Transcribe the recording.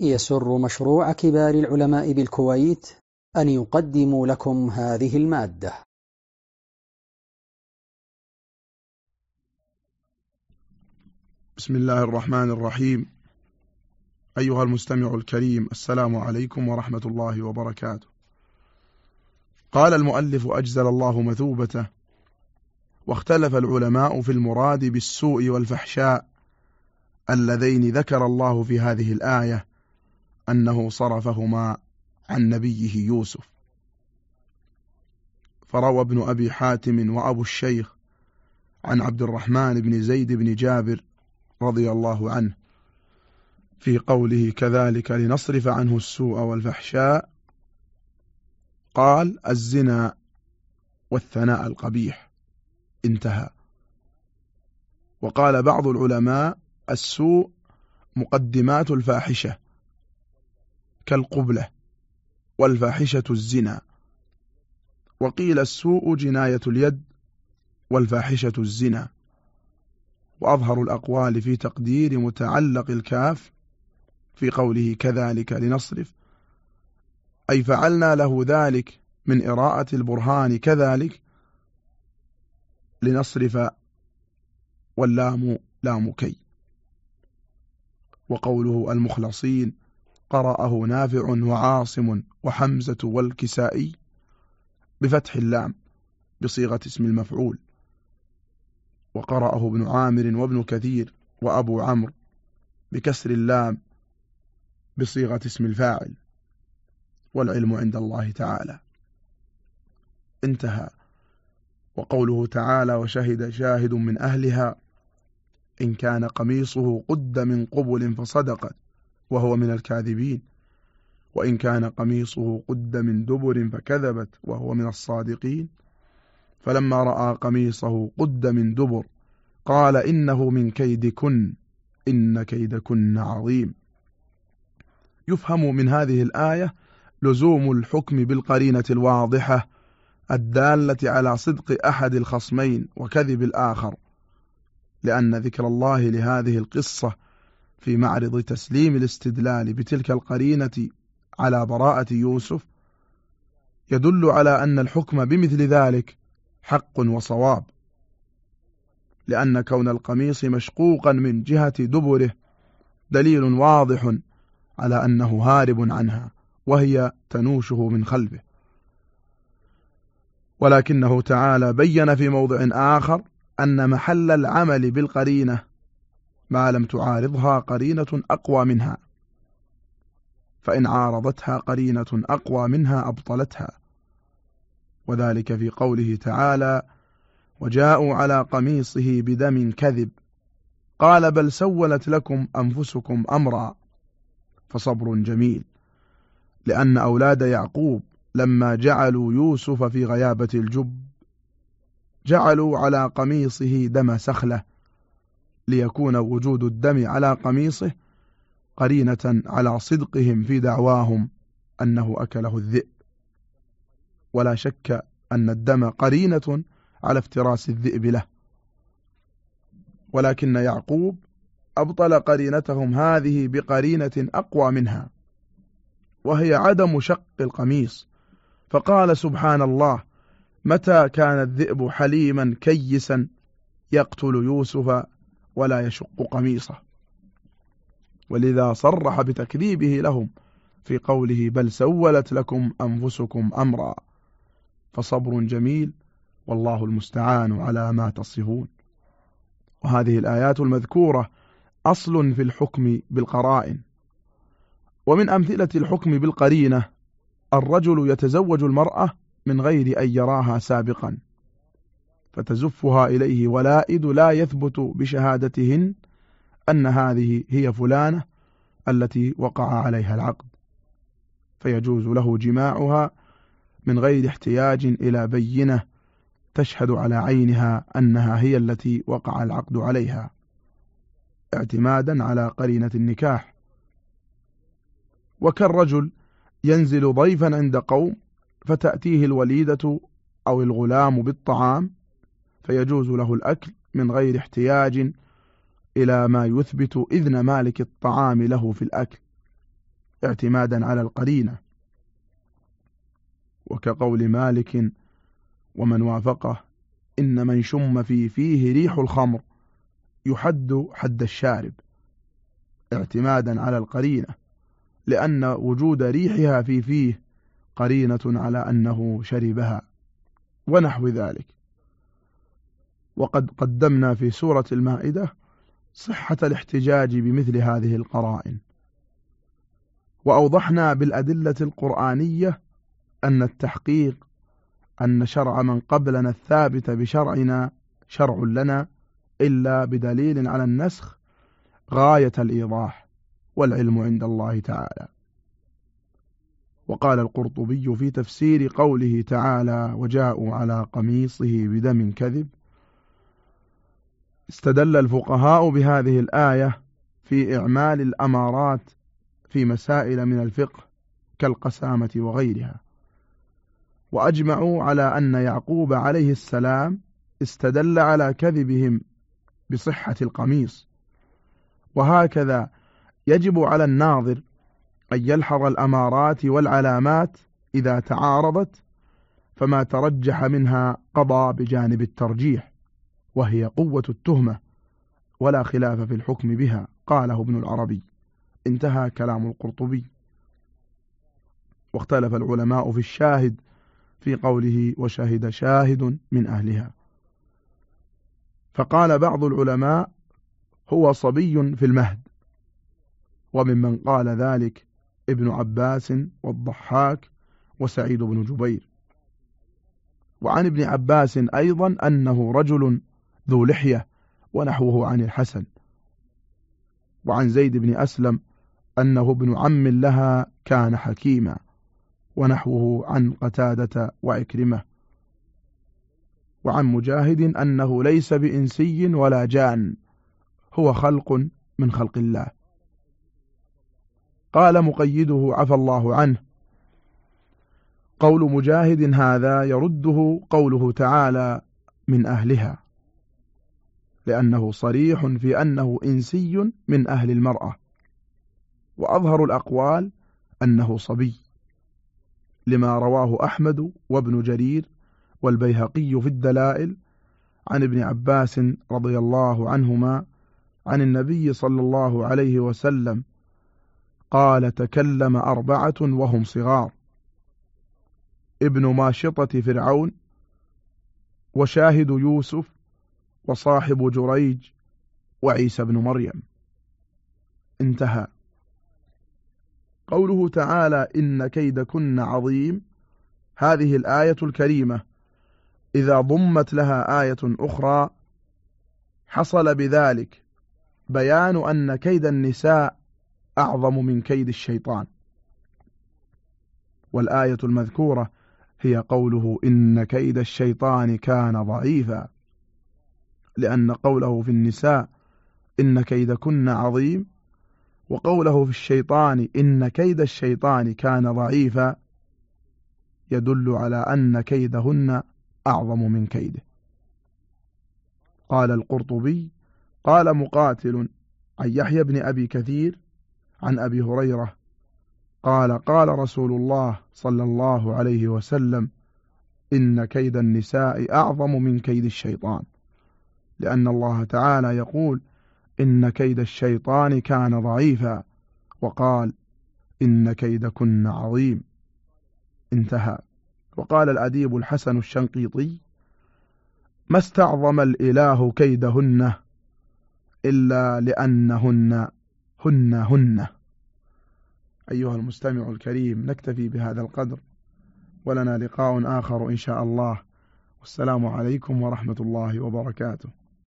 يسر مشروع كبار العلماء بالكويت أن يقدم لكم هذه المادة. بسم الله الرحمن الرحيم. أيها المستمع الكريم السلام عليكم ورحمة الله وبركاته. قال المؤلف أجزل الله مثوبته واختلف العلماء في المراد بالسوء والفحشاء اللذين ذكر الله في هذه الآية أنه صرفهما عن نبيه يوسف. فروى ابن أبي حاتم وأبو الشيخ عن عبد الرحمن بن زيد بن جابر رضي الله عنه في قوله كذلك لنصرف عنه السوء والفحشاء قال الزنا والثناء القبيح. انتهى. وقال بعض العلماء السوء مقدمات الفاحشة. كالقبلة والفاحشة الزنا. وقيل السوء جناية اليد والفاحشة الزنا. وأظهر الأقوال في تقدير متعلق الكاف في قوله كذلك لنصرف. أي فعلنا له ذلك من إراءة البرهان كذلك لنصرف واللام لام كي. وقوله المخلصين قرأه نافع وعاصم وحمزة والكسائي بفتح اللام بصيغة اسم المفعول. وقرأه ابن عامر وابن كثير وأبو عمرو بكسر اللام بصيغة اسم الفاعل. والعلم عند الله تعالى. انتهى. وقوله تعالى وشهد شاهد من أهلها إن كان قميصه قد من قبل فصدقت. وهو من الكاذبين. وإن كان قميصه قد من دبر فكذبت وهو من الصادقين. فلما رأى قميصه قد من دبر قال إنه من كيدكن إن كيدكن عظيم. يفهم من هذه الآية لزوم الحكم بالقرينة الواضحة الدالة على صدق أحد الخصمين وكذب الآخر لأن ذكر الله لهذه القصة في معرض تسليم الاستدلال بتلك القرينة على براءة يوسف يدل على أن الحكم بمثل ذلك حق وصواب لأن كون القميص مشقوقا من جهة دبره دليل واضح على أنه هارب عنها وهي تنوشه من خلفه. ولكنه تعالى بين في موضع آخر أن محل العمل بالقرينة ما لم تعارضها قرينة أقوى منها. فإن عارضتها قرينة أقوى منها أبطلتها. وذلك في قوله تعالى وجاءوا على قميصه بدم كذب. قال بل سولت لكم أنفسكم أمرا. فصبر جميل. لأن أولاد يعقوب لما جعلوا يوسف في غيابة الجب جعلوا على قميصه دم سخلة. ليكون وجود الدم على قميصه قرينة على صدقهم في دعواهم أنه أكله الذئب. ولا شك أن الدم قرينة على افتراس الذئب له. ولكن يعقوب أبطل قرينتهم هذه بقرينة أقوى منها وهي عدم شق القميص. فقال سبحان الله متى كان الذئب حليما كيسا يقتل يوسف ولا يشق قميصه. ولذا صرح بتكذيبه لهم في قوله بل سولت لكم أنفسكم أمرا. فصبر جميل والله المستعان على ما تصفون. وهذه الآيات المذكورة أصل في الحكم بالقرائن. ومن أمثلة الحكم بالقرينة الرجل يتزوج المرأة من غير أن يراها سابقا. فتزفها إليه ولائد لا يثبت بشهادتهن أن هذه هي فلانة التي وقع عليها العقد. فيجوز له جماعها من غير احتياج إلى بينة تشهد على عينها أنها هي التي وقع العقد عليها اعتمادا على قرينة النكاح. وكالرجل ينزل ضيفا عند قوم فتأتيه الوليدة أو الغلام بالطعام فيجوز له الأكل من غير احتياج إلى ما يثبت إذن مالك الطعام له في الأكل اعتمادا على القرينة. وكقول مالك ومن وافقه إن من شم في فيه ريح الخمر يحد حد الشارب اعتمادا على القرينة لأن وجود ريحها في فيه قرينة على أنه شربها. ونحو ذلك. وقد قدمنا في سورة المائدة صحة الاحتجاج بمثل هذه القرائن. وأوضحنا بالأدلة القرآنية أن التحقيق أن شرع من قبلنا الثابت بشرعنا شرع لنا إلا بدليل على النسخ غاية الإيضاح والعلم عند الله تعالى. وقال القرطبي في تفسير قوله تعالى وجاءوا على قميصه بدم كذب استدل الفقهاء بهذه الآية في إعمال الأمارات في مسائل من الفقه كالقسامة وغيرها. وأجمعوا على أن يعقوب عليه السلام استدل على كذبهم بصحة القميص. وهكذا يجب على الناظر أن يلحظ الأمارات والعلامات إذا تعارضت فما ترجح منها قضى بجانب الترجيح. وهي قوة التهمة ولا خلاف في الحكم بها قاله ابن العربي. انتهى كلام القرطبي. واختلف العلماء في الشاهد في قوله وشهد شاهد من أهلها. فقال بعض العلماء هو صبي في المهد وممن قال ذلك ابن عباس والضحاك وسعيد بن جبير. وعن ابن عباس أيضا أنه رجل ذو لحية ونحوه عن الحسن. وعن زيد بن أسلم أنه ابن عم لها كان حكيما ونحوه عن قتادة وعكرمة. وعن مجاهد أنه ليس بإنسي ولا جان هو خلق من خلق الله. قال مقيده عفى الله عنه قول مجاهد هذا يرده قوله تعالى من أهلها. لأنه صريح في أنه إنسي من أهل المرأة. وأظهر الأقوال أنه صبي لما رواه أحمد وابن جرير والبيهقي في الدلائل عن ابن عباس رضي الله عنهما عن النبي صلى الله عليه وسلم قال تكلم أربعة وهم صغار. ابن ماشطة فرعون وشاهد يوسف وصاحب جريج وعيسى بن مريم. انتهى. قوله تعالى إن كيدكن عظيم هذه الآية الكريمة. إذا ضمت لها آية أخرى حصل بذلك بيان أن كيد النساء أعظم من كيد الشيطان. والآية المذكورة هي قوله إن كيد الشيطان كان ضعيفا. لأن قوله في النساء إن كيدكن عظيم وقوله في الشيطان إن كيد الشيطان كان ضعيفا يدل على أن كيدهن أعظم من كيده. قال القرطبي قال مقاتل عن يحيى بن أبي كثير عن أبي هريرة قال قال رسول الله صلى الله عليه وسلم إن كيد النساء أعظم من كيد الشيطان. لأن الله تعالى يقول إن كيد الشيطان كان ضعيفا وقال إن كيدكن عظيم. انتهى. وقال الأديب الحسن الشنقيطي ما استعظم الإله كيدهن إلا لأنهن هن هن. أيها المستمع الكريم نكتفي بهذا القدر. ولنا لقاء آخر إن شاء الله. والسلام عليكم ورحمة الله وبركاته.